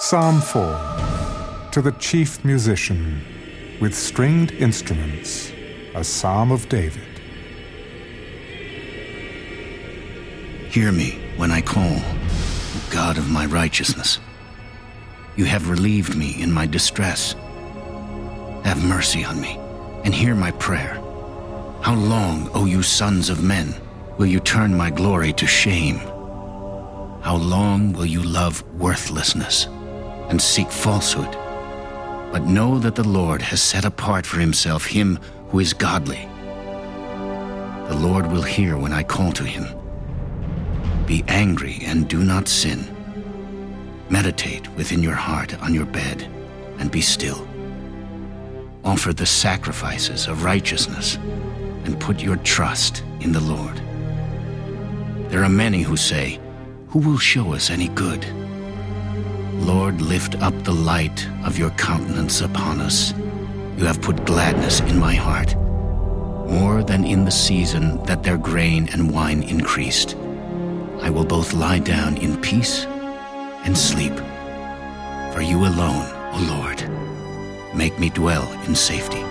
Psalm 4 To the chief musician, with stringed instruments, a psalm of David. Hear me when I call, O God of my righteousness. You have relieved me in my distress. Have mercy on me and hear my prayer. How long, O you sons of men, will you turn my glory to shame? How long will you love worthlessness and seek falsehood? But know that the Lord has set apart for himself him who is godly. The Lord will hear when I call to him. Be angry and do not sin. Meditate within your heart on your bed and be still. Offer the sacrifices of righteousness and put your trust in the Lord. There are many who say, Who will show us any good? Lord, lift up the light of your countenance upon us. You have put gladness in my heart, more than in the season that their grain and wine increased. I will both lie down in peace and sleep. For you alone, O Lord, make me dwell in safety.